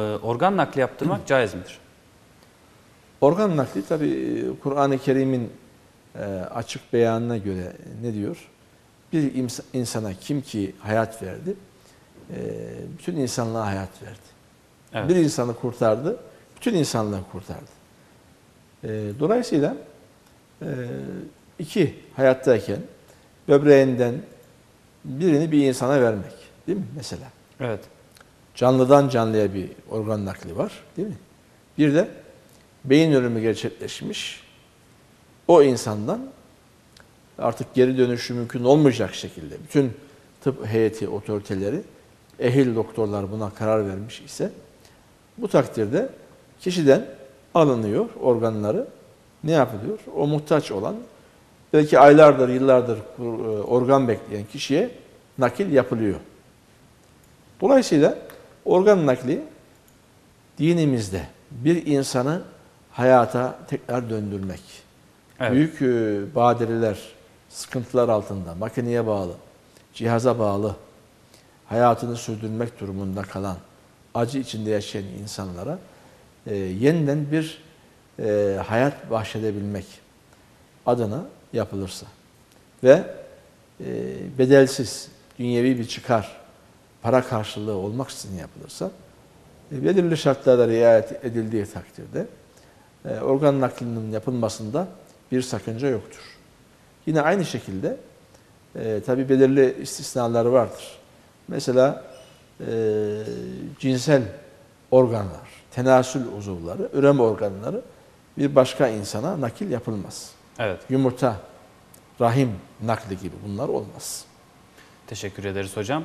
Ee, Organ nakli yaptırmak caiz midir? Organ nakli tabi Kur'an-ı Kerim'in e, açık beyanına göre ne diyor? Bir insana kim ki hayat verdi, e, bütün insanlığa hayat verdi. Evet. Bir insanı kurtardı, bütün insanlığı kurtardı. E, Dolayısıyla e, iki hayattayken böbreğinden birini bir insana vermek, değil mi mesela? Evet. Canlıdan canlıya bir organ nakli var, değil mi? Bir de beyin ölümü gerçekleşmiş. O insandan artık geri dönüşü mümkün olmayacak şekilde bütün tıp heyeti otoriteleri, ehil doktorlar buna karar vermiş ise bu takdirde kişiden alınıyor organları. Ne yapılıyor? O muhtaç olan belki aylardır, yıllardır e, organ bekleyen kişiye nakil yapılıyor. Dolayısıyla organ nakli dinimizde bir insanı hayata tekrar döndürmek, Evet. büyük e, badireler, sıkıntılar altında, makineye bağlı, cihaza bağlı, hayatını sürdürmek durumunda kalan, acı içinde yaşayan insanlara e, yeniden bir e, hayat bahşedebilmek adına yapılırsa ve e, bedelsiz, dünyevi bir çıkar, para karşılığı olmaksızın yapılırsa, e, belirli şartlarda riayet edildiği takdirde e, organ naklinin yapılmasında bir sakınca yoktur. Yine aynı şekilde e, tabi belirli istisnalar vardır. Mesela e, cinsel organlar, tenasül uzuvları, üreme organları bir başka insana nakil yapılmaz. Evet. Yumurta, rahim nakli gibi bunlar olmaz. Teşekkür ederiz hocam.